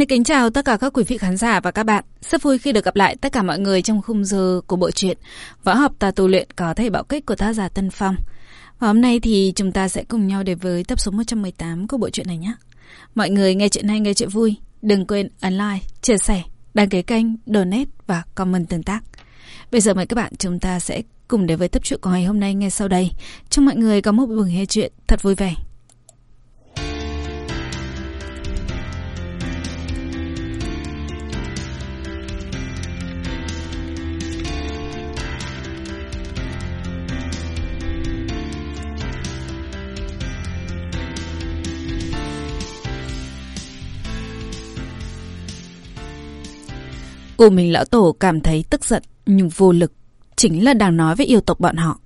Xin kính chào tất cả các quý vị khán giả và các bạn. Rất vui khi được gặp lại tất cả mọi người trong khung giờ của bộ truyện Võ học ta tu luyện có thể bạo kích của tác giả Tân Phong. Và hôm nay thì chúng ta sẽ cùng nhau đến với tập số 118 của bộ truyện này nhé. Mọi người nghe chuyện hay nghe chuyện vui, đừng quên ấn like, chia sẻ, đăng ký kênh, donate và comment tương tác. Bây giờ mời các bạn chúng ta sẽ cùng đến với tập truyện của ngày hôm nay ngay sau đây. Chúc mọi người có một buổi nghe chuyện thật vui vẻ. Cô mình lão tổ cảm thấy tức giận, nhưng vô lực. Chính là đang nói với yêu tộc bọn họ.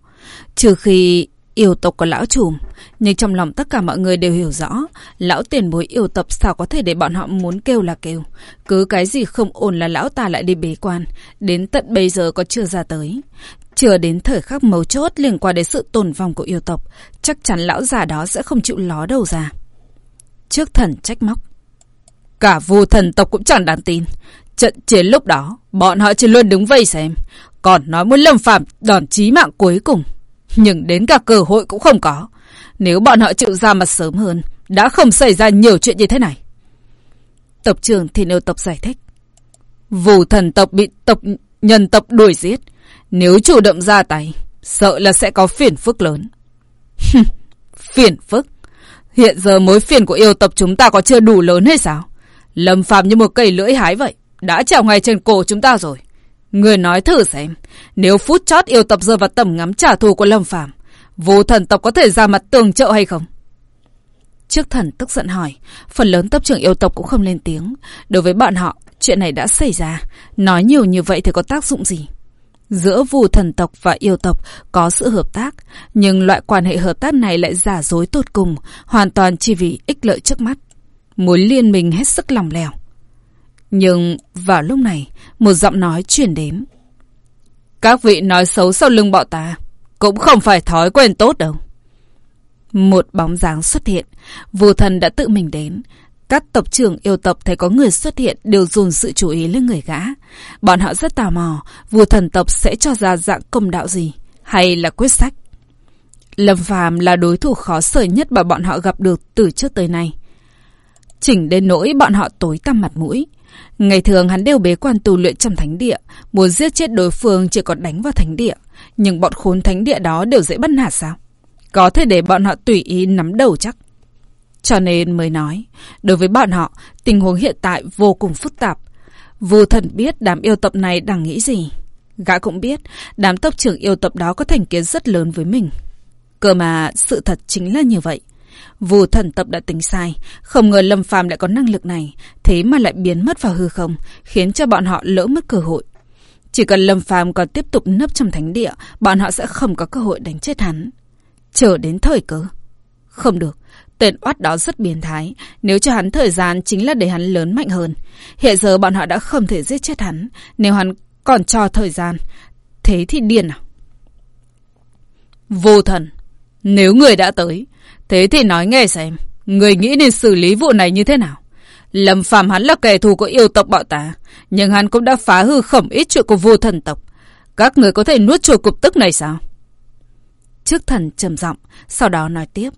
Trừ khi yêu tộc có lão trùm. Nhưng trong lòng tất cả mọi người đều hiểu rõ. Lão tiền bối yêu tộc sao có thể để bọn họ muốn kêu là kêu. Cứ cái gì không ổn là lão ta lại đi bế quan. Đến tận bây giờ có chưa ra tới. Chưa đến thời khắc mấu chốt liên quan đến sự tồn vong của yêu tộc. Chắc chắn lão già đó sẽ không chịu ló đầu ra. Trước thần trách móc. Cả vô thần tộc cũng chẳng đáng tin. Trận chiến lúc đó, bọn họ chỉ luôn đứng vây xem, còn nói muốn lâm phạm đòn chí mạng cuối cùng. Nhưng đến cả cơ hội cũng không có. Nếu bọn họ chịu ra mặt sớm hơn, đã không xảy ra nhiều chuyện như thế này. Tộc trưởng thì nêu tộc giải thích. Vù thần tộc bị tộc nhân tộc đuổi giết. Nếu chủ động ra tay, sợ là sẽ có phiền phức lớn. phiền phức? Hiện giờ mối phiền của yêu tộc chúng ta có chưa đủ lớn hay sao? Lâm phạm như một cây lưỡi hái vậy đã trèo ngay trên cổ chúng ta rồi. Người nói thử xem, nếu phút chót yêu tập rơi vào tầm ngắm trả thù của Lâm Phàm, vô thần tộc có thể ra mặt tường trợ hay không? Trước thần tức giận hỏi, phần lớn tộc trưởng yêu tộc cũng không lên tiếng. Đối với bọn họ, chuyện này đã xảy ra, nói nhiều như vậy thì có tác dụng gì? Giữa vù thần tộc và yêu tộc có sự hợp tác, nhưng loại quan hệ hợp tác này lại giả dối tột cùng, hoàn toàn chỉ vì ích lợi trước mắt. Mối liên minh hết sức lòng lèo. Nhưng vào lúc này, một giọng nói chuyển đến. Các vị nói xấu sau lưng bọn ta, cũng không phải thói quen tốt đâu. Một bóng dáng xuất hiện, vô thần đã tự mình đến. Các tộc trưởng yêu tộc thấy có người xuất hiện đều dồn sự chú ý lên người gã. Bọn họ rất tò mò, vua thần tộc sẽ cho ra dạng công đạo gì, hay là quyết sách. Lâm Phàm là đối thủ khó xử nhất mà bọn họ gặp được từ trước tới nay. Chỉnh đến nỗi bọn họ tối tăm mặt mũi. Ngày thường hắn đều bế quan tu luyện trong thánh địa, muốn giết chết đối phương chỉ còn đánh vào thánh địa. Nhưng bọn khốn thánh địa đó đều dễ bắt nạt sao? Có thể để bọn họ tùy ý nắm đầu chắc. Cho nên mới nói, đối với bọn họ, tình huống hiện tại vô cùng phức tạp. Vô thần biết đám yêu tập này đang nghĩ gì. Gã cũng biết, đám tộc trưởng yêu tập đó có thành kiến rất lớn với mình. Cơ mà sự thật chính là như vậy. Vu thần tập đã tính sai, không ngờ Lâm Phàm lại có năng lực này, thế mà lại biến mất vào hư không, khiến cho bọn họ lỡ mất cơ hội. Chỉ cần Lâm Phàm còn tiếp tục nấp trong thánh địa, bọn họ sẽ không có cơ hội đánh chết hắn. Chờ đến thời cơ. Không được, tên oát đó rất biến thái, nếu cho hắn thời gian chính là để hắn lớn mạnh hơn. Hiện giờ bọn họ đã không thể giết chết hắn, nếu hắn còn cho thời gian, thế thì điên à? Vô thần, nếu người đã tới, Thế thì nói nghe xem, người nghĩ nên xử lý vụ này như thế nào? Lâm Phàm hắn là kẻ thù của yêu tộc bọn ta, nhưng hắn cũng đã phá hư khổng ít chuyện của vua thần tộc. Các người có thể nuốt trôi cục tức này sao? Trước thần trầm giọng, sau đó nói tiếp.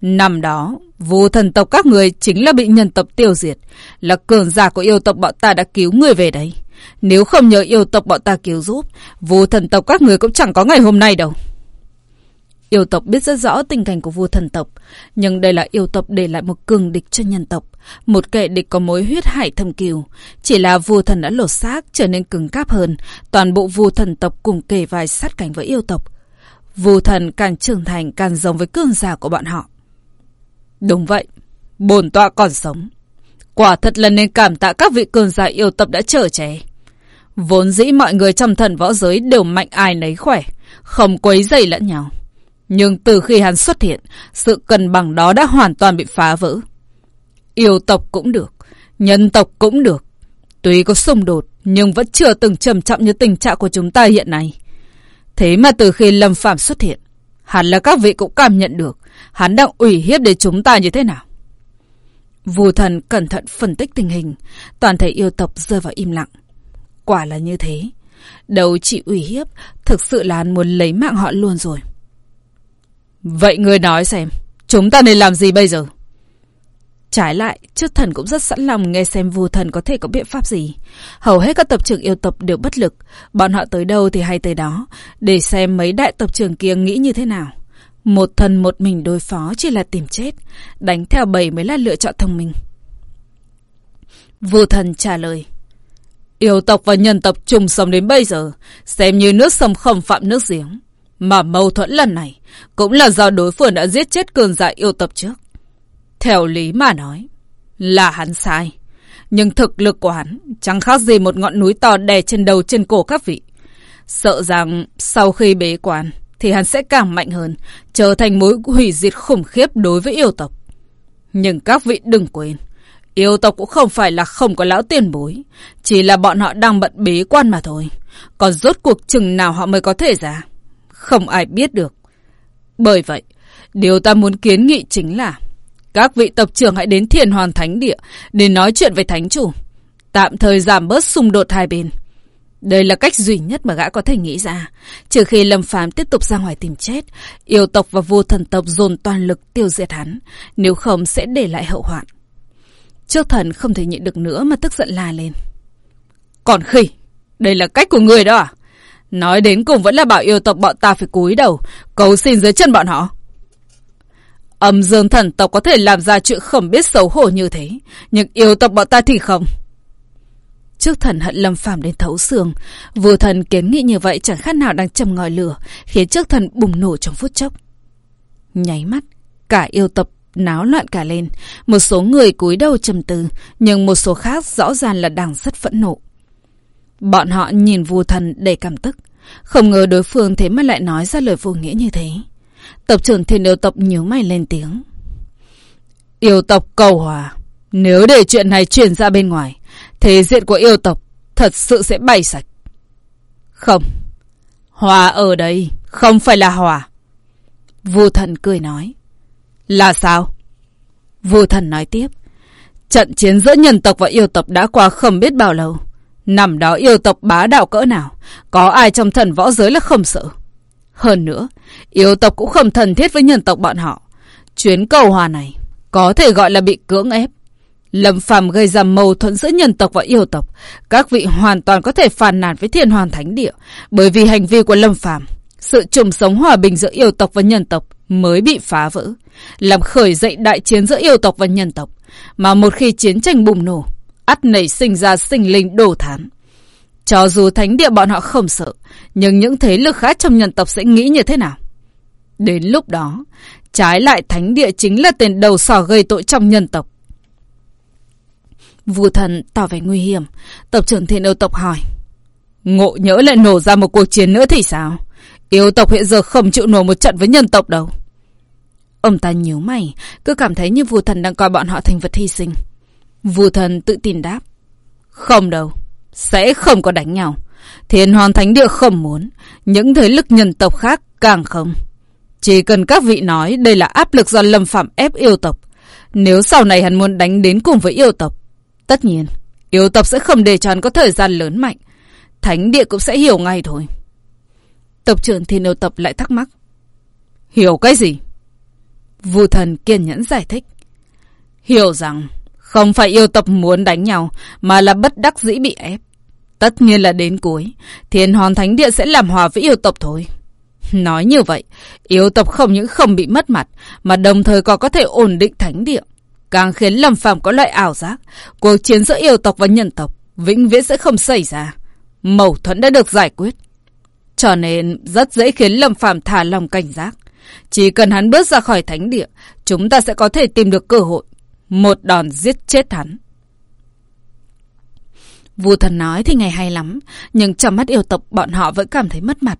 Năm đó, vua thần tộc các người chính là bị nhân tộc tiêu diệt, là cường giả của yêu tộc bọn ta đã cứu người về đấy. Nếu không nhờ yêu tộc bọn ta cứu giúp, vua thần tộc các người cũng chẳng có ngày hôm nay đâu. Yêu tộc biết rất rõ tình cảnh của vua thần tộc, nhưng đây là yêu tộc để lại một cường địch cho nhân tộc, một kẻ địch có mối huyết hải thâm cừu. Chỉ là vua thần đã lột xác trở nên cứng cáp hơn, toàn bộ vua thần tộc cùng kề vai sát cánh với yêu tộc. Vua thần càng trưởng thành càng giống với cường giả của bọn họ. Đúng vậy, bồn tọa còn sống. Quả thật là nên cảm tạ các vị cường giả yêu tộc đã trở trẻ. Vốn dĩ mọi người trong thần võ giới đều mạnh ai nấy khỏe, không quấy dày lẫn nhau. Nhưng từ khi hắn xuất hiện, sự cân bằng đó đã hoàn toàn bị phá vỡ. Yêu tộc cũng được, nhân tộc cũng được. Tuy có xung đột, nhưng vẫn chưa từng trầm trọng như tình trạng của chúng ta hiện nay. Thế mà từ khi Lâm Phạm xuất hiện, hẳn là các vị cũng cảm nhận được hắn đang ủy hiếp đến chúng ta như thế nào. Vù thần cẩn thận phân tích tình hình, toàn thể yêu tộc rơi vào im lặng. Quả là như thế. Đầu chỉ ủy hiếp, thực sự là hắn muốn lấy mạng họ luôn rồi. Vậy ngươi nói xem, chúng ta nên làm gì bây giờ? Trái lại, trước thần cũng rất sẵn lòng nghe xem vua thần có thể có biện pháp gì. Hầu hết các tập trưởng yêu tộc đều bất lực, bọn họ tới đâu thì hay tới đó, để xem mấy đại tập trưởng kia nghĩ như thế nào. Một thần một mình đối phó chỉ là tìm chết, đánh theo bầy mới là lựa chọn thông minh. vua thần trả lời. Yêu tộc và nhân tộc chung sống đến bây giờ, xem như nước sông không phạm nước giếng. Mà mâu thuẫn lần này cũng là do đối phương đã giết chết cường giả yêu tộc trước. Theo lý mà nói, là hắn sai. Nhưng thực lực của hắn chẳng khác gì một ngọn núi to đè trên đầu trên cổ các vị. Sợ rằng sau khi bế quan thì hắn sẽ càng mạnh hơn, trở thành mối hủy diệt khủng khiếp đối với yêu tộc. Nhưng các vị đừng quên, yêu tộc cũng không phải là không có lão tiền bối, chỉ là bọn họ đang bận bế quan mà thôi. Còn rốt cuộc chừng nào họ mới có thể ra, không ai biết được. Bởi vậy, điều ta muốn kiến nghị chính là các vị tập trưởng hãy đến thiền hoàn thánh địa để nói chuyện với thánh chủ. Tạm thời giảm bớt xung đột hai bên. Đây là cách duy nhất mà gã có thể nghĩ ra. Trừ khi Lâm Phàm tiếp tục ra ngoài tìm chết, yêu tộc và vô thần tộc dồn toàn lực tiêu diệt hắn. Nếu không sẽ để lại hậu hoạn. Trước thần không thể nhịn được nữa mà tức giận la lên. Còn khỉ, đây là cách của người đó à? Nói đến cùng vẫn là bảo yêu tộc bọn ta phải cúi đầu, cầu xin dưới chân bọn họ. Âm dương thần tộc có thể làm ra chuyện không biết xấu hổ như thế, nhưng yêu tộc bọn ta thì không. Trước thần hận lâm phàm đến thấu xương, vừa thần kiến nghị như vậy chẳng khác nào đang châm ngòi lửa, khiến trước thần bùng nổ trong phút chốc. Nháy mắt, cả yêu tộc náo loạn cả lên, một số người cúi đầu trầm tư, nhưng một số khác rõ ràng là đang rất phẫn nộ. Bọn họ nhìn vua thần đầy cảm tức, không ngờ đối phương thế mà lại nói ra lời vô nghĩa như thế. Tộc trưởng thiên yêu tộc nhíu mày lên tiếng. Yêu tộc cầu hòa. Nếu để chuyện này truyền ra bên ngoài, thế diện của yêu tộc thật sự sẽ bay sạch. Không. Hòa ở đây không phải là hòa. Vua thần cười nói. Là sao? Vua thần nói tiếp. Trận chiến giữa nhân tộc và yêu tộc đã qua không biết bao lâu. Nằm đó yêu tộc bá đạo cỡ nào, có ai trong thần võ giới là không sợ. Hơn nữa, yêu tộc cũng không thân thiết với nhân tộc bọn họ. Chuyến cầu hòa này có thể gọi là bị cưỡng ép. Lâm Phàm gây ra mâu thuẫn giữa nhân tộc và yêu tộc. Các vị hoàn toàn có thể phàn nàn với thiên hoàn thánh địa. Bởi vì hành vi của Lâm Phàm sự chung sống hòa bình giữa yêu tộc và nhân tộc mới bị phá vỡ. Làm khởi dậy đại chiến giữa yêu tộc và nhân tộc. Mà một khi chiến tranh bùng nổ, ắt nảy sinh ra sinh linh đổ thán. Cho dù thánh địa bọn họ không sợ, nhưng những thế lực khác trong nhân tộc sẽ nghĩ như thế nào? Đến lúc đó, trái lại thánh địa chính là tên đầu sỏ gây tội trong nhân tộc. Vua thần tỏ vẻ nguy hiểm, tộc trưởng thiên yêu tộc hỏi. Ngộ nhỡ lại nổ ra một cuộc chiến nữa thì sao? Yêu tộc hiện giờ không chịu nổi một trận với nhân tộc đâu. Ông ta nhíu mày, cứ cảm thấy như vua thần đang coi bọn họ thành vật hy sinh. Vua thần tự tin đáp. Không đâu, sẽ không có đánh nhau. Thiên Hoàng Thánh Địa không muốn, những thế lực nhân tộc khác càng không. Chỉ cần các vị nói đây là áp lực do lâm phạm ép yêu tộc. Nếu sau này hắn muốn đánh đến cùng với yêu tộc, tất nhiên, yêu tộc sẽ không để cho hắn có thời gian lớn mạnh. Thánh Địa cũng sẽ hiểu ngay thôi. Tộc trưởng thiên yêu tộc lại thắc mắc. Hiểu cái gì? Vu thần kiên nhẫn giải thích. Hiểu rằng không phải yêu tộc muốn đánh nhau mà là bất đắc dĩ bị ép. Tất nhiên là đến cuối, thiên hoàn thánh địa sẽ làm hòa với yêu tộc thôi. Nói như vậy, yêu tộc không những không bị mất mặt, mà đồng thời còn có thể ổn định thánh địa. Càng khiến Lâm Phàm có loại ảo giác, cuộc chiến giữa yêu tộc và nhân tộc vĩnh viễn sẽ không xảy ra. Mâu thuẫn đã được giải quyết. Cho nên rất dễ khiến Lâm Phàm thả lòng cảnh giác. Chỉ cần hắn bước ra khỏi thánh địa, chúng ta sẽ có thể tìm được cơ hội. Một đòn giết chết hắn. Vua thần nói thì ngày hay lắm, nhưng trong mắt yêu tộc bọn họ vẫn cảm thấy mất mặt.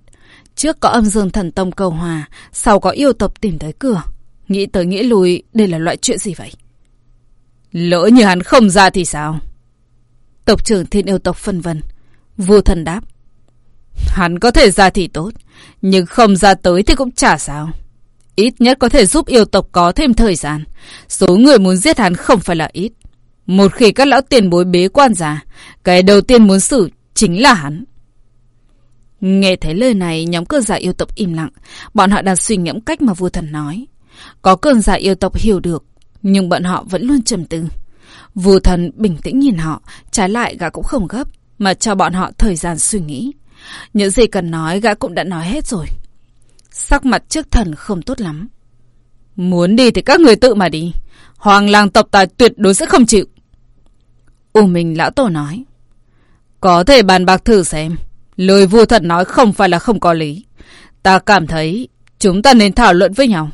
Trước có âm dương thần tông cầu hòa, sau có yêu tộc tìm tới cửa. Nghĩ tới nghĩ lùi, đây là loại chuyện gì vậy? Lỡ như hắn không ra thì sao? Tộc trưởng thiên yêu tộc phân vân. Vua thần đáp. Hắn có thể ra thì tốt, nhưng không ra tới thì cũng chả sao. Ít nhất có thể giúp yêu tộc có thêm thời gian. Số người muốn giết hắn không phải là ít. Một khi các lão tiền bối bế quan ra, cái đầu tiên muốn xử chính là hắn. Nghe thấy lời này, nhóm cơn giả yêu tộc im lặng. Bọn họ đang suy ngẫm cách mà vua thần nói. Có cơn giả yêu tộc hiểu được, nhưng bọn họ vẫn luôn trầm tư. Vua thần bình tĩnh nhìn họ, trái lại gã cũng không gấp, mà cho bọn họ thời gian suy nghĩ. Những gì cần nói gã cũng đã nói hết rồi. Sắc mặt trước thần không tốt lắm. Muốn đi thì các người tự mà đi. Hoàng làng tộc ta tuyệt đối sẽ không chịu. U Minh lão tổ nói. Có thể bàn bạc thử xem. Lời vua thật nói không phải là không có lý. Ta cảm thấy chúng ta nên thảo luận với nhau.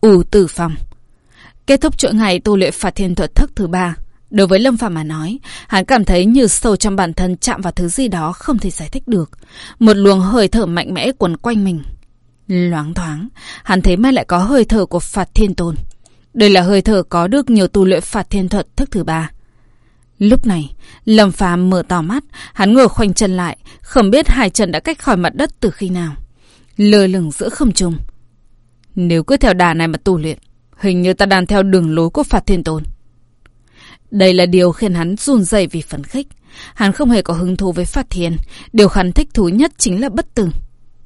U Tử Phong Kết thúc chuỗi ngày tu luyện phạt thiên thuật thức thứ ba. Đối với Lâm Phạm mà nói, hắn cảm thấy như sâu trong bản thân chạm vào thứ gì đó không thể giải thích được. Một luồng hơi thở mạnh mẽ quấn quanh mình. Loáng thoáng, hắn thấy mai lại có hơi thở của phạt thiên tôn. Đây là hơi thở có được nhiều tu luyện phạt thiên thuật thức thứ ba. Lúc này, Lâm Phàm mở to mắt, hắn ngồi khoanh chân lại, không biết hai chân đã cách khỏi mặt đất từ khi nào. Lơ lửng giữa không trung. Nếu cứ theo đà này mà tu luyện, hình như ta đang theo đường lối của Phạt Thiên Tôn. Đây là điều khiến hắn run rẩy vì phấn khích. Hắn không hề có hứng thú với Phát Thiên, điều hắn thích thú nhất chính là bất tử.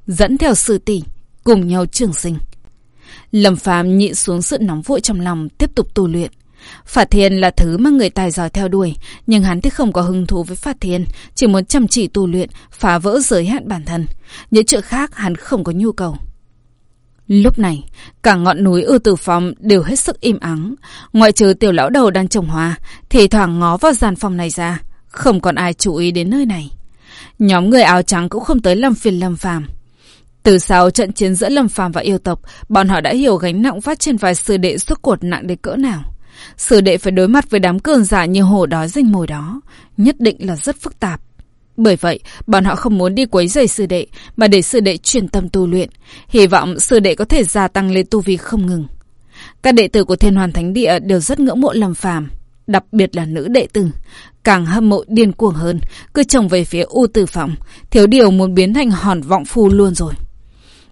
Dẫn theo sư tỷ, cùng nhau trường sinh. Lâm Phàm nhịn xuống sự nóng vội trong lòng, tiếp tục tu luyện. Phát Thiên là thứ mà người tài giỏi theo đuổi, nhưng hắn thì không có hứng thú với Phát Thiên, chỉ muốn chăm chỉ tu luyện, phá vỡ giới hạn bản thân. Những chuyện khác hắn không có nhu cầu. Lúc này, cả ngọn núi ưu tử phòng đều hết sức im ắng. Ngoại trừ tiểu lão đầu đang trồng hoa, thì thoảng ngó vào gian phòng này ra. Không còn ai chú ý đến nơi này. Nhóm người áo trắng cũng không tới lâm phiền lâm phàm. Từ sau trận chiến giữa lâm phàm và yêu tộc, bọn họ đã hiểu gánh nặng phát trên vai sư đệ suốt cột nặng đến cỡ nào. Sư đệ phải đối mặt với đám cường giả như hổ đói rình mồi đó. Nhất định là rất phức tạp. Bởi vậy, bọn họ không muốn đi quấy rầy sư đệ, mà để sư đệ chuyển tâm tu luyện. Hy vọng sư đệ có thể gia tăng lên tu vi không ngừng. Các đệ tử của Thiên Hoàn Thánh Địa đều rất ngưỡng mộ Lâm Phàm, đặc biệt là nữ đệ tử, càng hâm mộ điên cuồng hơn, cứ trồng về phía U Tử Phòng, thiếu điều muốn biến thành hòn vọng phu luôn rồi.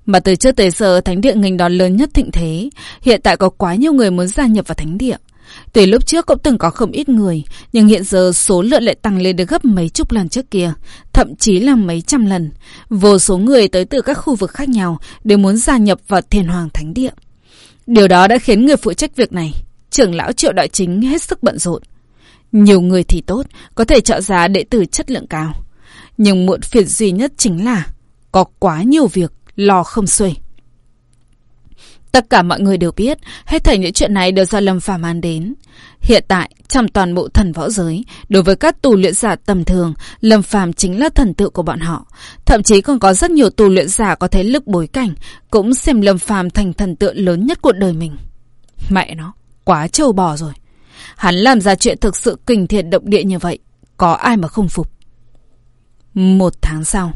Mà từ trước tới giờ thánh địa nghênh đón lớn nhất thịnh thế, hiện tại có quá nhiều người muốn gia nhập vào thánh địa. Tuy lúc trước cũng từng có không ít người, nhưng hiện giờ số lượng lại tăng lên được gấp mấy chục lần trước kia, thậm chí là mấy trăm lần. Vô số người tới từ các khu vực khác nhau đều muốn gia nhập vào thiền hoàng thánh địa. Điều đó đã khiến người phụ trách việc này, trưởng lão triệu đại chính hết sức bận rộn. Nhiều người thì tốt, có thể trợ giá đệ tử chất lượng cao. Nhưng muộn phiền duy nhất chính là có quá nhiều việc, lo không xuể. Tất cả mọi người đều biết, hết thảy những chuyện này đều do Lâm Phàm mang đến. Hiện tại, trong toàn bộ thần võ giới, đối với các tu luyện giả tầm thường, Lâm Phàm chính là thần tượng của bọn họ. Thậm chí còn có rất nhiều tu luyện giả có thế lực bối cảnh, cũng xem Lâm Phàm thành thần tượng lớn nhất cuộc đời mình. Mẹ nó, quá trâu bò rồi. Hắn làm ra chuyện thực sự kinh thiệt động địa như vậy, có ai mà không phục. Một tháng sau,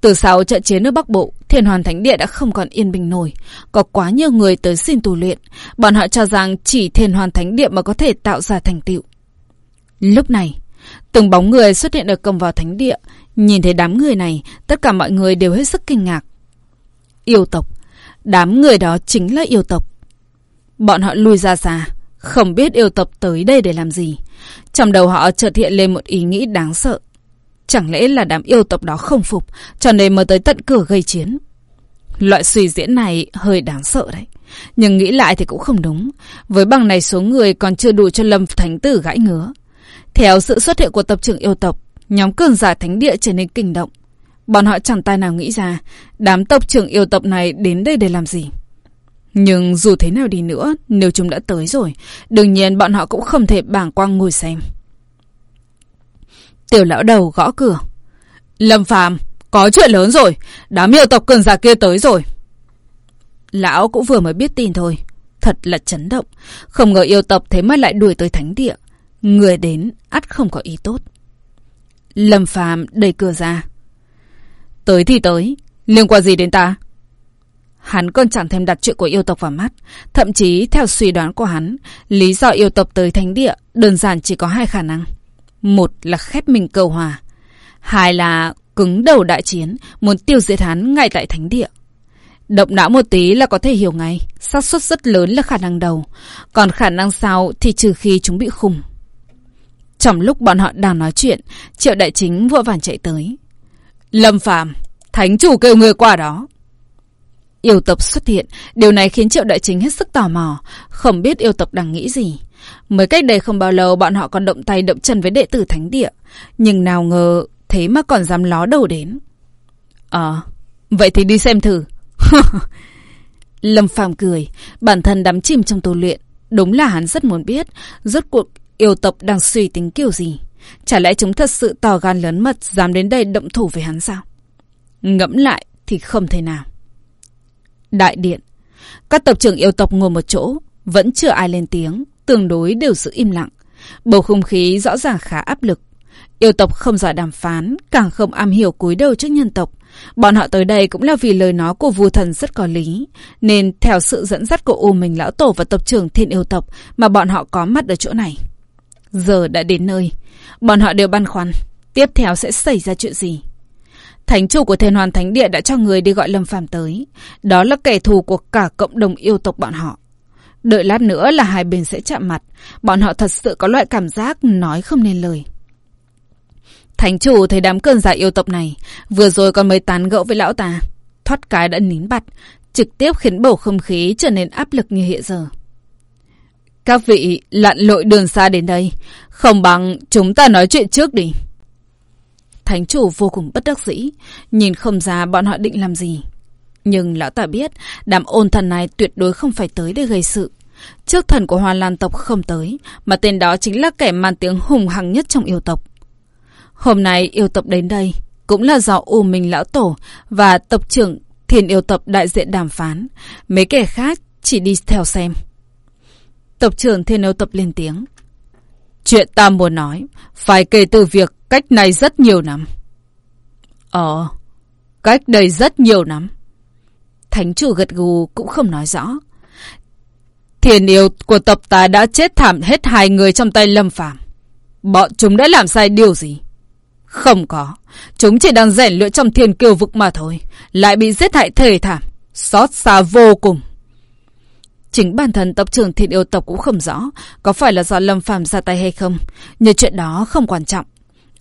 từ sau trận chiến ở Bắc Bộ, Thiên Hoàn Thánh Địa đã không còn yên bình nổi. Có quá nhiều người tới xin tu luyện. Bọn họ cho rằng chỉ Thiên Hoàn Thánh Địa mà có thể tạo ra thành tựu. Lúc này, từng bóng người xuất hiện ở cổng vào Thánh Địa. Nhìn thấy đám người này, tất cả mọi người đều hết sức kinh ngạc. Yêu tộc. Đám người đó chính là yêu tộc. Bọn họ lui ra xa, không biết yêu tộc tới đây để làm gì. Trong đầu họ chợt hiện lên một ý nghĩ đáng sợ. Chẳng lẽ là đám yêu tộc đó không phục, cho nên mới tới tận cửa gây chiến. Loại suy diễn này hơi đáng sợ đấy. Nhưng nghĩ lại thì cũng không đúng. Với bằng này số người còn chưa đủ cho Lâm Thánh Tử gãi ngứa. Theo sự xuất hiện của tập trưởng yêu tộc, nhóm cường giả thánh địa trở nên kinh động. Bọn họ chẳng tay nào nghĩ ra đám tộc trưởng yêu tộc này đến đây để làm gì. Nhưng dù thế nào đi nữa, nếu chúng đã tới rồi, đương nhiên bọn họ cũng không thể bảng quang ngồi xem. Tiểu lão đầu gõ cửa. Lâm Phàm có chuyện lớn rồi. Đám yêu tộc cường giả kia tới rồi. Lão cũng vừa mới biết tin thôi. Thật là chấn động. Không ngờ yêu tộc thế mà lại đuổi tới thánh địa. Người đến ắt không có ý tốt. Lâm Phàm đẩy cửa ra. Tới thì tới. Liên quan gì đến ta? Hắn còn chẳng thêm đặt chuyện của yêu tộc vào mắt. Thậm chí theo suy đoán của hắn, lý do yêu tộc tới thánh địa đơn giản chỉ có hai khả năng. Một là khép mình cầu hòa. Hai là cứng đầu đại chiến, muốn tiêu diệt hắn ngay tại thánh địa. Động não một tí là có thể hiểu ngay, xác suất rất lớn là khả năng đầu, còn khả năng sau thì trừ khi chúng bị khùng. Trong lúc bọn họ đang nói chuyện, Triệu Đại Chính vội vàng chạy tới. Lâm Phàm, Thánh chủ kêu người qua đó. Yêu tộc xuất hiện, điều này khiến Triệu Đại Chính hết sức tò mò, không biết yêu tộc đang nghĩ gì. Mới cách đây không bao lâu bọn họ còn động tay động chân với đệ tử thánh địa, nhưng nào ngờ thế mà còn dám ló đầu đến. Ờ, vậy thì đi xem thử. Lâm Phàm cười, bản thân đắm chìm trong tu luyện. Đúng là hắn rất muốn biết, rốt cuộc yêu tộc đang suy tính kiểu gì. Chả lẽ chúng thật sự tò gan lớn mật dám đến đây động thủ với hắn sao? Ngẫm lại thì không thể nào. Đại điện. Các tộc trưởng yêu tộc ngồi một chỗ, vẫn chưa ai lên tiếng, tương đối đều giữ im lặng. Bầu không khí rõ ràng khá áp lực. Yêu tộc không giỏi đàm phán, càng không am hiểu cúi đầu trước nhân tộc. Bọn họ tới đây cũng là vì lời nói của vua thần rất có lý, nên theo sự dẫn dắt của U Minh Lão Tổ và tộc trưởng thiên yêu tộc mà bọn họ có mặt ở chỗ này. Giờ đã đến nơi, bọn họ đều băn khoăn, tiếp theo sẽ xảy ra chuyện gì? Thánh chủ của Thiên Hoàn Thánh Địa đã cho người đi gọi Lâm Phàm tới. Đó là kẻ thù của cả cộng đồng yêu tộc bọn họ. Đợi lát nữa là hai bên sẽ chạm mặt. Bọn họ thật sự có loại cảm giác nói không nên lời. Thánh chủ thấy đám cơn giả yêu tộc này, vừa rồi còn mới tán gẫu với lão ta. Thoát cái đã nín bặt, trực tiếp khiến bầu không khí trở nên áp lực như hiện giờ. Các vị lặn lội đường xa đến đây, không bằng chúng ta nói chuyện trước đi. Thánh chủ vô cùng bất đắc dĩ, nhìn không ra bọn họ định làm gì. Nhưng lão ta biết, đám ôn thần này tuyệt đối không phải tới để gây sự. Trước thần của Hoa Lan tộc không tới, mà tên đó chính là kẻ mang tiếng hùng hằng nhất trong yêu tộc. Hôm nay yêu tộc đến đây, cũng là do U Minh Lão Tổ và tộc trưởng thiền yêu tộc đại diện đàm phán. Mấy kẻ khác chỉ đi theo xem. Tộc trưởng thiên yêu tộc lên tiếng. Chuyện ta muốn nói, phải kể từ việc cách này rất nhiều năm. Ờ, cách đây rất nhiều năm. Thánh chủ gật gù cũng không nói rõ. Thiền yêu của tộc ta đã chết thảm hết hai người trong tay lâm phàm. Bọn chúng đã làm sai điều gì? Không có. Chúng chỉ đang rèn luyện trong thiên kiều vực mà thôi. Lại bị giết hại thể thảm. Xót xa vô cùng. Chính bản thân tộc trưởng thiền yêu tộc cũng không rõ có phải là do Lâm Phàm ra tay hay không. Nhưng chuyện đó không quan trọng.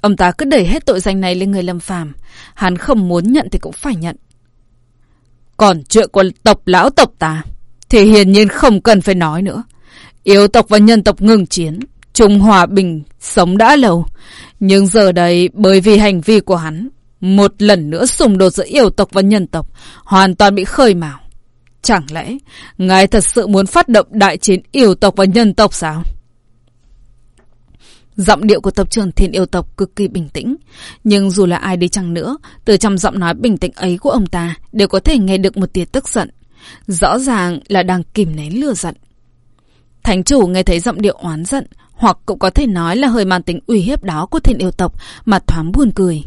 Ông ta cứ đẩy hết tội danh này lên người Lâm Phàm Hắn không muốn nhận thì cũng phải nhận. Còn chuyện của tộc lão tộc ta thì hiển nhiên không cần phải nói nữa. Yêu tộc và nhân tộc ngừng chiến. Trung hòa bình sống đã lâu. Nhưng giờ đây, bởi vì hành vi của hắn, một lần nữa xung đột giữa yêu tộc và nhân tộc hoàn toàn bị khơi mào. Chẳng lẽ ngài thật sự muốn phát động đại chiến yêu tộc và nhân tộc sao? Giọng điệu của tộc trưởng thiên yêu tộc cực kỳ bình tĩnh. Nhưng dù là ai đi chăng nữa, từ trong giọng nói bình tĩnh ấy của ông ta đều có thể nghe được một tia tức giận. Rõ ràng là đang kìm nén lừa giận. Thánh chủ nghe thấy giọng điệu oán giận, hoặc cũng có thể nói là hơi mang tính uy hiếp đó của thiên yêu tộc mà thoáng buồn cười.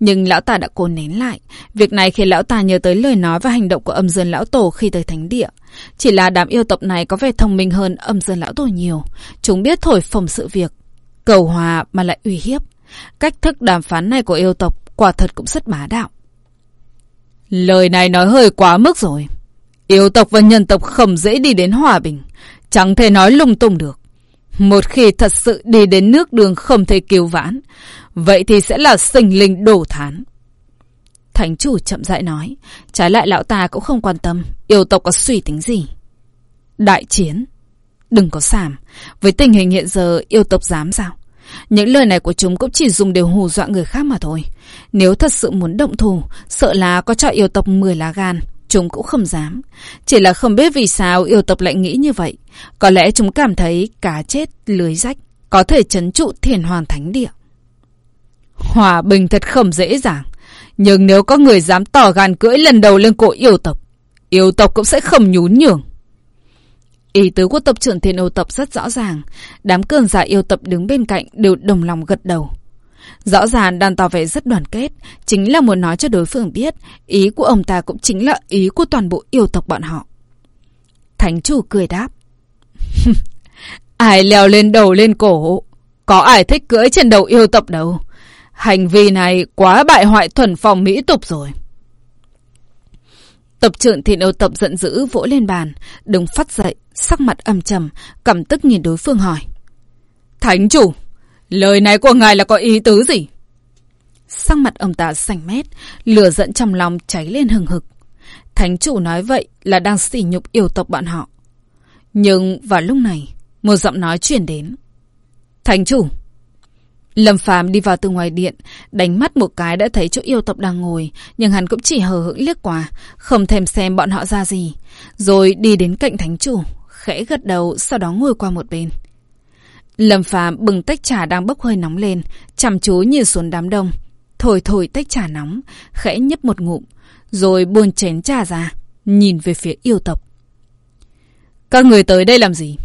Nhưng lão ta đã cố nén lại. Việc này khiến lão ta nhớ tới lời nói và hành động của âm dương lão tổ khi tới thánh địa. Chỉ là đám yêu tộc này có vẻ thông minh hơn âm dương lão tổ nhiều. Chúng biết thổi phồng sự việc. Cầu hòa mà lại uy hiếp. Cách thức đàm phán này của yêu tộc quả thật cũng rất bá đạo. Lời này nói hơi quá mức rồi. Yêu tộc và nhân tộc không dễ đi đến hòa bình. Chẳng thể nói lung tung được. Một khi thật sự đi đến nước đường không thể cứu vãn, vậy thì sẽ là sinh linh đổ thán. Thánh chủ chậm rãi nói, trái lại lão ta cũng không quan tâm, yêu tộc có suy tính gì. Đại chiến. Đừng có sàm, với tình hình hiện giờ yêu tộc dám sao? Những lời này của chúng cũng chỉ dùng để hù dọa người khác mà thôi. Nếu thật sự muốn động thủ, sợ là có cho yêu tộc 10 lá gan, chúng cũng không dám. Chỉ là không biết vì sao yêu tộc lại nghĩ như vậy. Có lẽ chúng cảm thấy cá chết, lưới rách, có thể chấn trụ thiền hoàn thánh địa. Hòa bình thật không dễ dàng. Nhưng nếu có người dám tỏ gan cưỡi lần đầu lên cổ yêu tộc, yêu tộc cũng sẽ không nhún nhường. Ý tứ của tập trưởng thiên yêu tập rất rõ ràng. Đám cường giả yêu tập đứng bên cạnh đều đồng lòng gật đầu. Rõ ràng đang tỏ vẻ rất đoàn kết, chính là muốn nói cho đối phương biết, ý của ông ta cũng chính là ý của toàn bộ yêu tộc bọn họ. Thánh chủ cười đáp. ai leo lên đầu lên cổ, có ai thích cưỡi trên đầu yêu tập đâu. Hành vi này quá bại hoại thuần phong mỹ tục rồi. Tập trưởng thiện yêu tập giận dữ vỗ lên bàn, đứng phát dậy, sắc mặt âm trầm, cầm tức nhìn đối phương hỏi. Thánh chủ, lời này của ngài là có ý tứ gì? Sắc mặt ông ta xanh mét, lửa giận trong lòng cháy lên hừng hực. Thánh chủ nói vậy là đang sỉ nhục yêu tộc bọn họ. Nhưng vào lúc này, một giọng nói chuyển đến. Thánh chủ! Lâm Phàm đi vào từ ngoài điện, đánh mắt một cái đã thấy chỗ yêu tộc đang ngồi, nhưng hắn cũng chỉ hờ hững liếc qua, không thèm xem bọn họ ra gì. Rồi đi đến cạnh thánh chủ, khẽ gật đầu, sau đó ngồi qua một bên. Lâm Phàm bừng tách trà đang bốc hơi nóng lên, chăm chú nhìn xuống đám đông. Thổi thổi tách trà nóng, khẽ nhấp một ngụm, rồi buồn chén trà ra, nhìn về phía yêu tộc. Các người tới đây làm gì?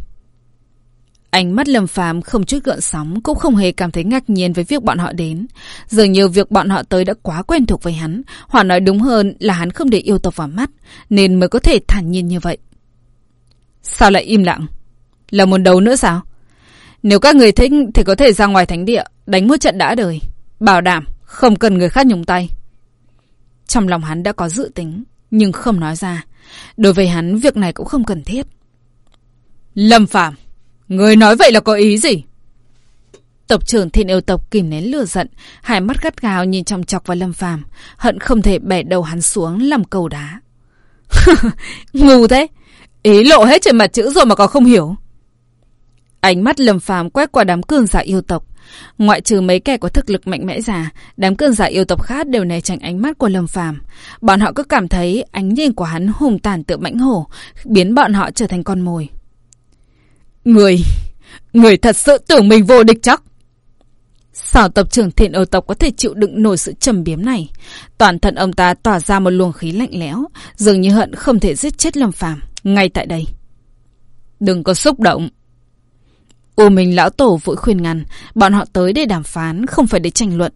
Ánh mắt Lâm Phàm không chút gợn sóng, cũng không hề cảm thấy ngạc nhiên với việc bọn họ đến. Dường như việc bọn họ tới đã quá quen thuộc với hắn, hoặc nói đúng hơn là hắn không để yêu tộc vào mắt, nên mới có thể thản nhiên như vậy. Sao lại im lặng? Là muốn đấu nữa sao? Nếu các người thích thì có thể ra ngoài thánh địa, đánh một trận đã đời. Bảo đảm, không cần người khác nhúng tay. Trong lòng hắn đã có dự tính, nhưng không nói ra. Đối với hắn, việc này cũng không cần thiết. Lâm Phạm, người nói vậy là có ý gì? Tộc trưởng thiên yêu tộc kìm nén lửa giận, hai mắt gắt gao nhìn trong chọc vào Lâm Phàm, hận không thể bẻ đầu hắn xuống làm cầu đá. Ngu thế, ý lộ hết trên mặt chữ rồi mà còn không hiểu. Ánh mắt Lâm Phàm quét qua đám cường giả yêu tộc, Ngoại trừ mấy kẻ có thực lực mạnh mẽ giả, đám cơn giả yêu tộc khác đều né tránh ánh mắt của Lâm Phàm. Bọn họ cứ cảm thấy ánh nhìn của hắn hùng tàn tự mãnh hổ, biến bọn họ trở thành con mồi. Người, người thật sự tưởng mình vô địch chắc. Sao tập trưởng thiện yêu tộc có thể chịu đựng nổi sự trầm biếm này? Toàn thân ông ta tỏa ra một luồng khí lạnh lẽo, dường như hận không thể giết chết Lâm Phàm ngay tại đây. Đừng có xúc động. U Minh Lão Tổ vội khuyên ngăn, bọn họ tới để đàm phán, không phải để tranh luận.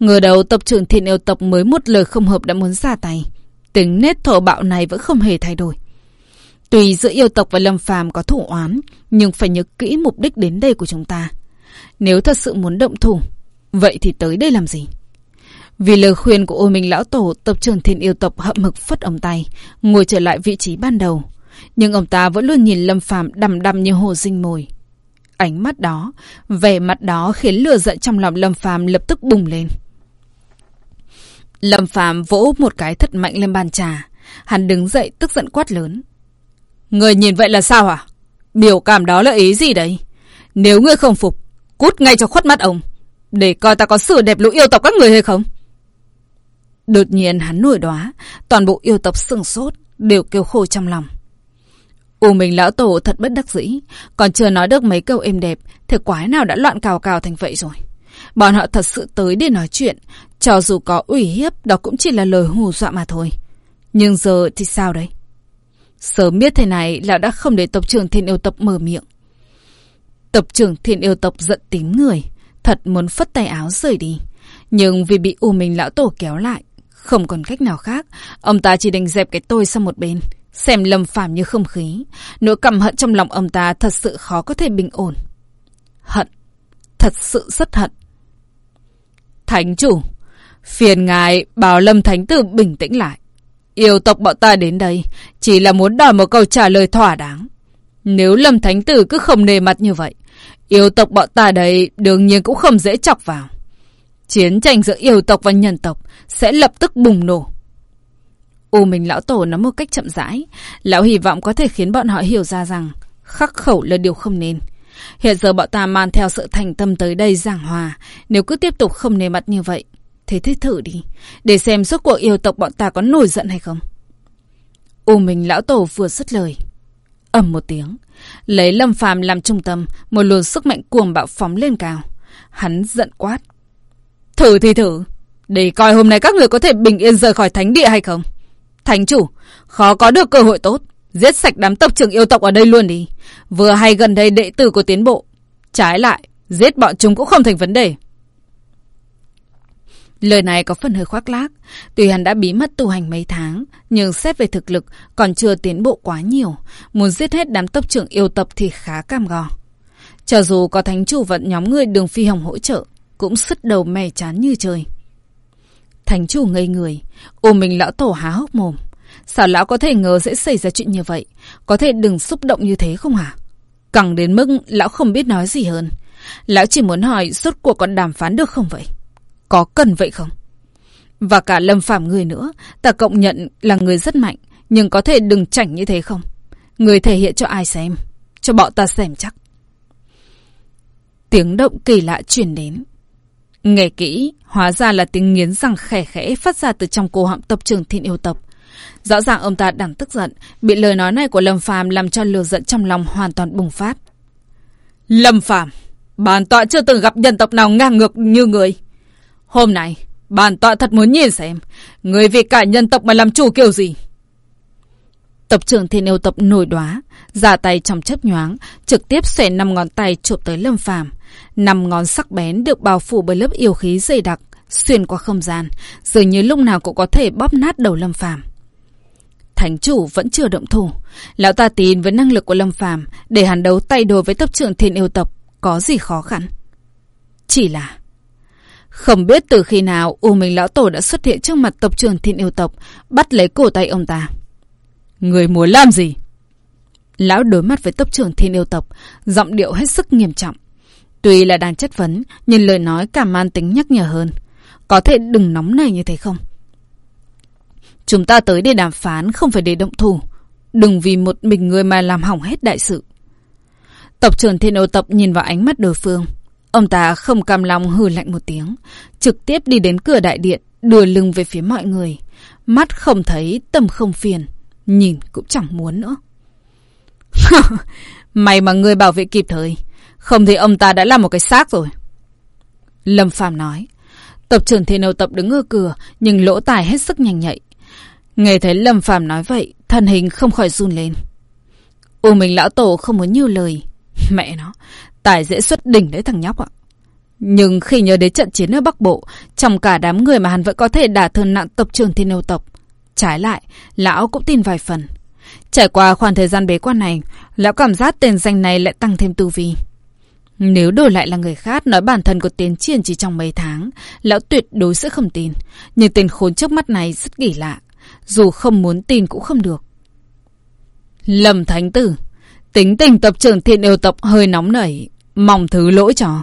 Ngờ đầu tập trưởng thiện yêu tộc mới một lời không hợp đã muốn ra tay. Tính nết thổ bạo này vẫn không hề thay đổi. Tùy giữa yêu tộc và lâm phàm có thủ oán, nhưng phải nhớ kỹ mục đích đến đây của chúng ta. Nếu thật sự muốn động thủ, vậy thì tới đây làm gì? Vì lời khuyên của ô minh lão tổ, tộc trưởng thiên yêu tộc hậm hực phất ông tay, ngồi trở lại vị trí ban đầu. Nhưng ông ta vẫn luôn nhìn lâm phàm đầm đầm như hồ dinh mồi. Ánh mắt đó, vẻ mặt đó khiến lửa giận trong lòng Lâm Phàm lập tức bùng lên. Lâm Phàm vỗ một cái thật mạnh lên bàn trà. Hắn đứng dậy tức giận quát lớn. Người nhìn vậy là sao hả? Biểu cảm đó là ý gì đấy? Nếu ngươi không phục, cút ngay cho khuất mắt ông. Để coi ta có sự đẹp lũ yêu tộc các người hay không? Đột nhiên hắn nổi đoá, toàn bộ yêu tộc sừng sốt, đều kêu khô trong lòng. U mình lão tổ thật bất đắc dĩ, còn chưa nói được mấy câu êm đẹp, thì quái nào đã loạn cào cào thành vậy rồi. Bọn họ thật sự tới để nói chuyện, cho dù có ủy hiếp, đó cũng chỉ là lời hù dọa mà thôi. Nhưng giờ thì sao đấy? Sớm biết thế này, lão đã không để tộc trưởng thiên yêu tộc mở miệng. Tộc trưởng thiên yêu tộc giận tím người, thật muốn phất tay áo rời đi. Nhưng vì bị U mình lão tổ kéo lại, không còn cách nào khác, ông ta chỉ đành dẹp cái tôi sang một bên, Xem Lâm Phàm như không khí, nỗi căm hận trong lòng ông ta thật sự khó có thể bình ổn. Hận, thật sự rất hận. Thánh chủ, phiền ngài bảo Lâm Thánh Tử bình tĩnh lại. Yêu tộc bọn ta đến đây chỉ là muốn đòi một câu trả lời thỏa đáng. Nếu Lâm Thánh Tử cứ không nề mặt như vậy, yêu tộc bọn ta đây đương nhiên cũng không dễ chọc vào. Chiến tranh giữa yêu tộc và nhân tộc sẽ lập tức bùng nổ. U mình lão tổ nói một cách chậm rãi. Lão hy vọng có thể khiến bọn họ hiểu ra rằng khắc khẩu là điều không nên. Hiện giờ bọn ta mang theo sự thành tâm tới đây giảng hòa. Nếu cứ tiếp tục không nề mặt như vậy, thế thích thử đi. Để xem suốt cuộc yêu tộc bọn ta có nổi giận hay không. U mình lão tổ vừa dứt lời. ầm một tiếng. Lấy lâm phàm làm trung tâm, một luồng sức mạnh cuồng bạo phóng lên cao. Hắn giận quát. Thử thì thử. Để coi hôm nay các người có thể bình yên rời khỏi thánh địa hay không. Thánh chủ, khó có được cơ hội tốt. Giết sạch đám tộc trưởng yêu tộc ở đây luôn đi. Vừa hay gần đây đệ tử của tiến bộ. Trái lại, giết bọn chúng cũng không thành vấn đề. Lời này có phần hơi khoác lác. Tuy hắn đã bí mật tu hành mấy tháng, nhưng xét về thực lực còn chưa tiến bộ quá nhiều. Muốn giết hết đám tốc trưởng yêu tập thì khá cam go. Cho dù có thánh chủ vận nhóm người đường phi hồng hỗ trợ, cũng sứt đầu mè chán như trời. thánh chủ ngây người, ôm mình lão tổ há hốc mồm. Sao lão có thể ngờ sẽ xảy ra chuyện như vậy? Có thể đừng xúc động như thế không hả? cẳng đến mức lão không biết nói gì hơn. Lão chỉ muốn hỏi suốt cuộc còn đàm phán được không vậy? Có cần vậy không? Và cả Lâm Phạm người nữa, ta cộng nhận là người rất mạnh, nhưng có thể đừng chảnh như thế không? Người thể hiện cho ai xem? Cho bọn ta xem chắc. Tiếng động kỳ lạ truyền đến. Nghe kỹ, hóa ra là tiếng nghiến răng khẽ khẽ phát ra từ trong cổ họng tập trưởng thiên yêu tập. Rõ ràng ông ta đang tức giận, bị lời nói này của Lâm Phàm làm cho lừa giận trong lòng hoàn toàn bùng phát. Lâm Phàm, bản tọa chưa từng gặp nhân tộc nào ngang ngược như người. Hôm nay, bản tọa thật muốn nhìn xem, người vì cả nhân tộc mà làm chủ kiểu gì. Tập trưởng thiên yêu tập nổi đoá, ra tay trong chấp nhoáng, trực tiếp xòe năm ngón tay chụp tới Lâm Phàm. Năm ngón sắc bén được bao phủ bởi lớp yêu khí dày đặc, xuyên qua không gian, dường như lúc nào cũng có thể bóp nát đầu Lâm Phàm. Thánh chủ vẫn chưa động thủ, lão ta tin với năng lực của Lâm Phàm để hàn đấu tay đôi với tập trưởng thiên yêu tập có gì khó khăn. Chỉ là không biết từ khi nào U Minh Lão Tổ đã xuất hiện trước mặt tập trưởng thiên yêu tộc, bắt lấy cổ tay ông ta. Người muốn làm gì? Lão đối mặt với tốc trưởng thiên yêu tộc, giọng điệu hết sức nghiêm trọng. Tuy là đang chất vấn, nhưng lời nói càng mang tính nhắc nhở hơn. Có thể đừng nóng này như thế không? Chúng ta tới để đàm phán, không phải để động thủ. Đừng vì một mình người mà làm hỏng hết đại sự. Tộc trưởng thiên yêu tộc nhìn vào ánh mắt đối phương. Ông ta không cam lòng hừ lạnh một tiếng, trực tiếp đi đến cửa đại điện, đưa lưng về phía mọi người. Mắt không thấy, tâm không phiền. Nhìn cũng chẳng muốn nữa. May mà người bảo vệ kịp thời. Không thì ông ta đã là một cái xác rồi. Lâm Phàm nói. Tập trưởng thiên nâu tập đứng ở cửa, nhưng lỗ tài hết sức nhanh nhạy. Nghe thấy Lâm Phàm nói vậy, thân hình không khỏi run lên. U mình lão tổ không muốn nhiều lời. Mẹ nó, tài dễ xuất đỉnh đấy thằng nhóc ạ. Nhưng khi nhớ đến trận chiến ở Bắc Bộ, trong cả đám người mà hắn vẫn có thể đả thương nặng tập trưởng thiên yêu tộc. Trái lại, lão cũng tin vài phần. Trải qua khoảng thời gian bế quan này, lão cảm giác tên danh này lại tăng thêm tu vi. Nếu đổi lại là người khác nói bản thân có tiến triển chỉ trong mấy tháng, lão tuyệt đối sẽ không tin. Nhưng tên khốn trước mắt này rất kỳ lạ. Dù không muốn tin cũng không được. lầm Thánh Tử, tính tình tập trưởng thiên yêu tộc hơi nóng nảy, mong thứ lỗi cho.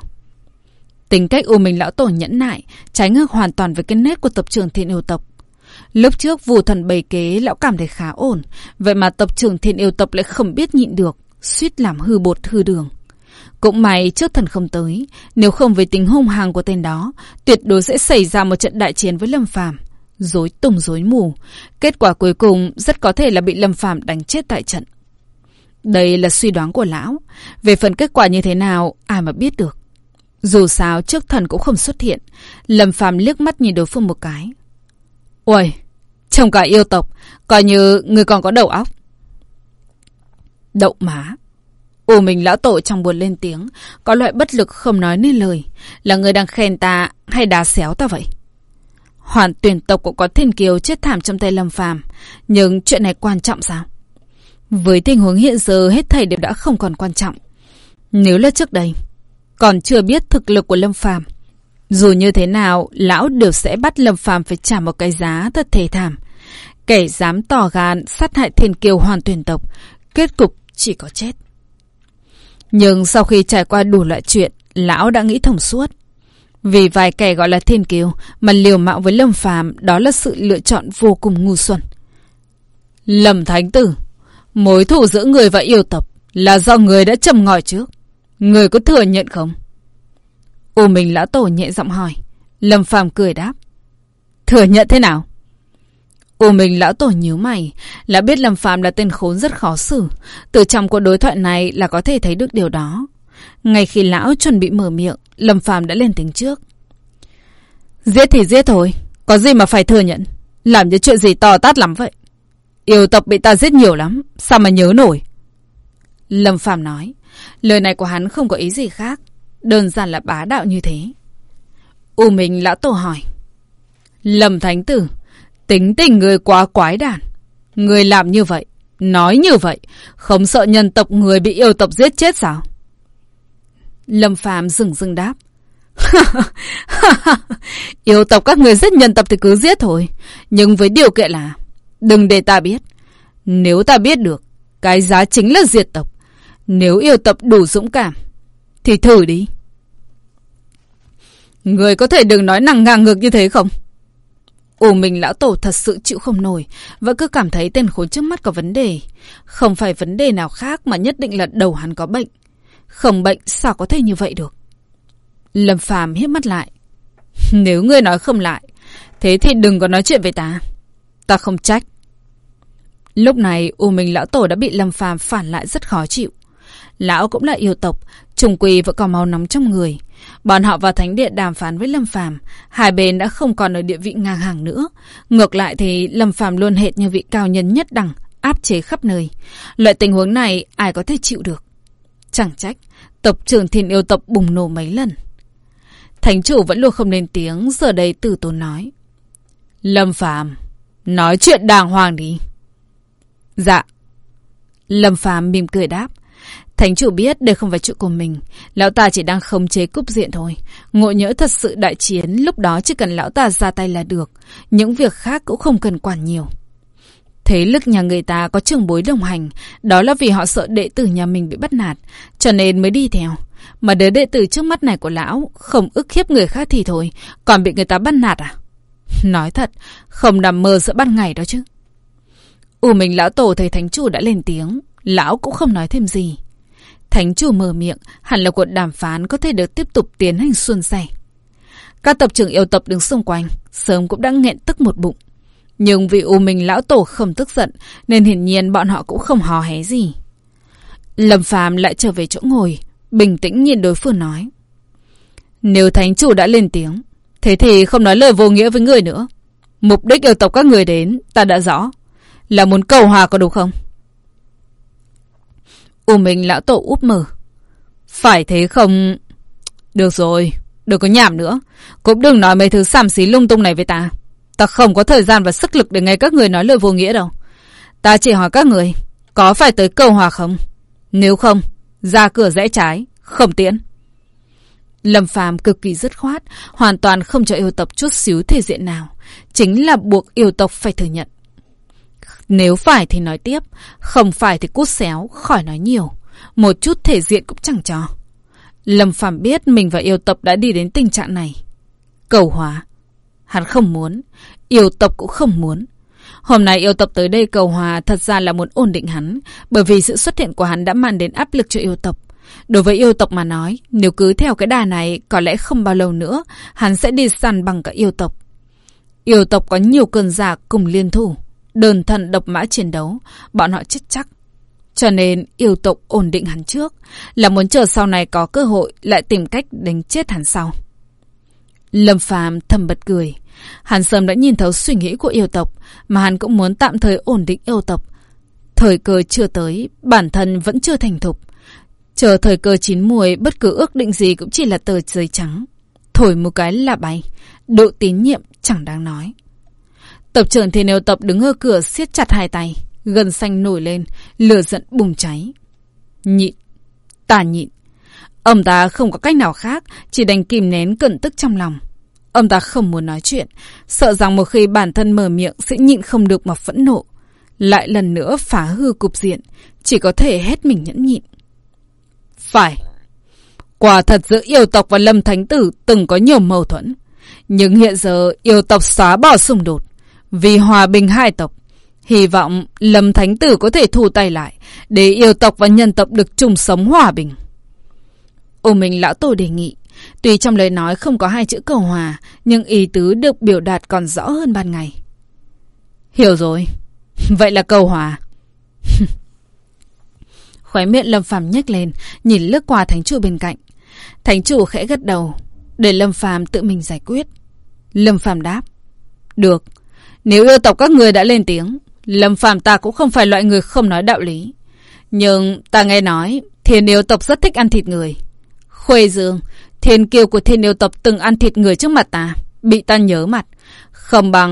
Tính cách u Minh lão tổ nhẫn nại, trái ngược hoàn toàn với cái nét của tập trưởng thiên yêu tộc. Lúc trước vù thần bày kế lão cảm thấy khá ổn, vậy mà tập trưởng thiên yêu tộc lại không biết nhịn được, suýt làm hư bột hư đường. Cũng may trước thần không tới, nếu không với tính hung hăng của tên đó, tuyệt đối sẽ xảy ra một trận đại chiến với Lâm Phàm, dối tung dối mù. Kết quả cuối cùng rất có thể là bị Lâm Phàm đánh chết tại trận. Đây là suy đoán của lão, về phần kết quả như thế nào ai mà biết được. Dù sao trước thần cũng không xuất hiện, Lâm Phàm liếc mắt nhìn đối phương một cái, Ôi, trông cả yêu tộc, coi như người còn có đầu óc. Đậu má. Ồ mình lão tổ trong buồn lên tiếng, có loại bất lực không nói nên lời. Là người đang khen ta hay đá xéo ta vậy? Hoàn tuyển tộc cũng có thiên kiều chết thảm trong tay lâm phàm. Nhưng chuyện này quan trọng sao? Với tình huống hiện giờ hết thầy đều đã không còn quan trọng. Nếu là trước đây, còn chưa biết thực lực của lâm phàm, dù như thế nào, lão đều sẽ bắt Lâm Phàm phải trả một cái giá thật thê thảm. Kẻ dám tỏ gan sát hại thiên kiều hoàn tuyển tộc, kết cục chỉ có chết. Nhưng sau khi trải qua đủ loại chuyện, lão đã nghĩ thông suốt. Vì vài kẻ gọi là thiên kiều mà liều mạng với Lâm Phàm đó là sự lựa chọn vô cùng ngu xuẩn. Lâm Thánh Tử, mối thù giữa người và yêu tộc là do người đã châm ngòi trước. Người có thừa nhận không? U Minh Lão Tổ nhẹ giọng hỏi. Lâm Phàm cười đáp. Thừa nhận thế nào? U Minh Lão Tổ nhíu mày, là biết Lâm Phàm là tên khốn rất khó xử. Từ trong cuộc đối thoại này là có thể thấy được điều đó. Ngay khi Lão chuẩn bị mở miệng, Lâm Phàm đã lên tiếng trước. Giết thì giết thôi, có gì mà phải thừa nhận. Làm những chuyện gì to tát lắm vậy. Yêu tộc bị ta giết nhiều lắm, sao mà nhớ nổi? Lâm Phàm nói, lời này của hắn không có ý gì khác. Đơn giản là bá đạo như thế. U Minh lão tổ hỏi. Lâm Thánh Tử, tính tình người quá quái đản. Người làm như vậy, nói như vậy, không sợ nhân tộc người bị yêu tộc giết chết sao? Lâm Phàm dừng dừng đáp. yêu tộc các người giết nhân tộc thì cứ giết thôi. Nhưng với điều kiện là Đừng để ta biết. Nếu ta biết được, cái giá chính là diệt tộc. Nếu yêu tập đủ dũng cảm, thì thử đi. Người có thể đừng nói năng ngang ngược như thế không? Ủ mình lão tổ thật sự chịu không nổi, vẫn cứ cảm thấy tên khốn trước mắt có vấn đề. Không phải vấn đề nào khác mà nhất định là đầu hắn có bệnh. Không bệnh sao có thể như vậy được? Lâm phàm hiếp mắt lại. Nếu ngươi nói không lại, thế thì đừng có nói chuyện với ta. Ta không trách. Lúc này, U Minh Lão Tổ đã bị Lâm phàm phản lại rất khó chịu. Lão cũng là yêu tộc, trùng quỳ vẫn còn máu nóng trong người. Bọn họ vào thánh điện đàm phán với Lâm Phàm, hai bên đã không còn ở địa vị ngang hàng nữa. Ngược lại thì Lâm Phàm luôn hệt như vị cao nhân nhất đẳng, áp chế khắp nơi. Loại tình huống này ai có thể chịu được? Chẳng trách, tộc trưởng thiên yêu tộc bùng nổ mấy lần. Thánh chủ vẫn luôn không lên tiếng, giờ đây từ tốn nói. Lâm Phàm nói chuyện đàng hoàng đi. Dạ. Lâm Phàm mỉm cười đáp. Thánh chủ biết đây không phải chuyện của mình. Lão ta chỉ đang khống chế cúp diện thôi. Ngộ nhỡ thật sự đại chiến, lúc đó chỉ cần lão ta ra tay là được. Những việc khác cũng không cần quản nhiều. Thế lực nhà người ta có trường bối đồng hành, đó là vì họ sợ đệ tử nhà mình bị bắt nạt, cho nên mới đi theo. Mà đứa đệ tử trước mắt này của lão không ức hiếp người khác thì thôi, còn bị người ta bắt nạt à? Nói thật, không nằm mơ giữa ban ngày đó chứ. Ừ, U Minh lão tổ thấy thánh chủ đã lên tiếng, lão cũng không nói thêm gì. Thánh chủ mở miệng, hẳn là cuộc đàm phán có thể được tiếp tục tiến hành suôn sẻ. Các tập trưởng yêu tập đứng xung quanh, sớm cũng đã nghẹn tức một bụng. Nhưng vì U Minh lão tổ không tức giận, nên hiển nhiên bọn họ cũng không hò hé gì. Lâm Phàm lại trở về chỗ ngồi, bình tĩnh nhìn đối phương nói. Nếu thánh chủ đã lên tiếng, thế thì không nói lời vô nghĩa với người nữa. Mục đích yêu tộc các người đến, ta đã rõ. Là muốn cầu hòa có đúng không? U Minh lão tổ úp mở. Phải thế không... Được rồi, đừng có nhảm nữa. Cũng đừng nói mấy thứ xàm xí lung tung này với ta. Ta không có thời gian và sức lực để nghe các người nói lời vô nghĩa đâu. Ta chỉ hỏi các người, có phải tới cầu hòa không? Nếu không, ra cửa rẽ trái, không tiễn. Lâm Phàm cực kỳ dứt khoát, hoàn toàn không cho yêu tộc chút xíu thể diện nào. Chính là buộc yêu tộc phải thừa nhận. Nếu phải thì nói tiếp, không phải thì cút xéo, khỏi nói nhiều. Một chút thể diện cũng chẳng cho. Lâm Phàm biết mình và yêu tộc đã đi đến tình trạng này. Cầu hòa. Hắn không muốn. Yêu tộc cũng không muốn. Hôm nay yêu tộc tới đây cầu hòa thật ra là muốn ổn định hắn, bởi vì sự xuất hiện của hắn đã mang đến áp lực cho yêu tộc. Đối với yêu tộc mà nói, nếu cứ theo cái đà này, có lẽ không bao lâu nữa, hắn sẽ đi săn bằng cả yêu tộc. Yêu tộc có nhiều cơn giả cùng liên thủ. Đơn thần độc mã chiến đấu, bọn họ chết chắc. Cho nên yêu tộc ổn định hắn trước, là muốn chờ sau này có cơ hội lại tìm cách đánh chết hắn sau. Lâm Phàm thầm bật cười. Hắn sớm đã nhìn thấu suy nghĩ của yêu tộc, mà hắn cũng muốn tạm thời ổn định yêu tộc. Thời cơ chưa tới, bản thân vẫn chưa thành thục. Chờ thời cơ chín muồi, bất cứ ước định gì cũng chỉ là tờ giấy trắng. Thổi một cái là bay, độ tín nhiệm chẳng đáng nói. Tập trưởng thì nêu tập đứng ở cửa siết chặt hai tay, gần xanh nổi lên, lửa giận bùng cháy. Nhịn, ta nhịn. Ông ta không có cách nào khác, chỉ đành kìm nén cẩn tức trong lòng. Ông ta không muốn nói chuyện, sợ rằng một khi bản thân mở miệng sẽ nhịn không được mà phẫn nộ. Lại lần nữa phá hư cục diện, chỉ có thể hết mình nhẫn nhịn. Phải. Quả thật giữa yêu tộc và lâm thánh tử từng có nhiều mâu thuẫn. Nhưng hiện giờ yêu tộc xóa bỏ xung đột. Vì hòa bình hai tộc, hy vọng Lâm Thánh Tử có thể thu tay lại để yêu tộc và nhân tộc được chung sống hòa bình. Ô Minh Lão Tổ đề nghị, tuy trong lời nói không có hai chữ cầu hòa, nhưng ý tứ được biểu đạt còn rõ hơn ban ngày. Hiểu rồi, vậy là cầu hòa. Khóe miệng Lâm Phàm nhếch lên, nhìn lướt qua thánh chủ bên cạnh. Thánh chủ khẽ gật đầu, để Lâm Phàm tự mình giải quyết. Lâm Phàm đáp, được. Nếu yêu tộc các người đã lên tiếng, Lâm Phàm ta cũng không phải loại người không nói đạo lý. Nhưng ta nghe nói, thiên yêu tộc rất thích ăn thịt người. Khuê Dương, thiên kiêu của thiên yêu tộc từng ăn thịt người trước mặt ta, bị ta nhớ mặt. Không bằng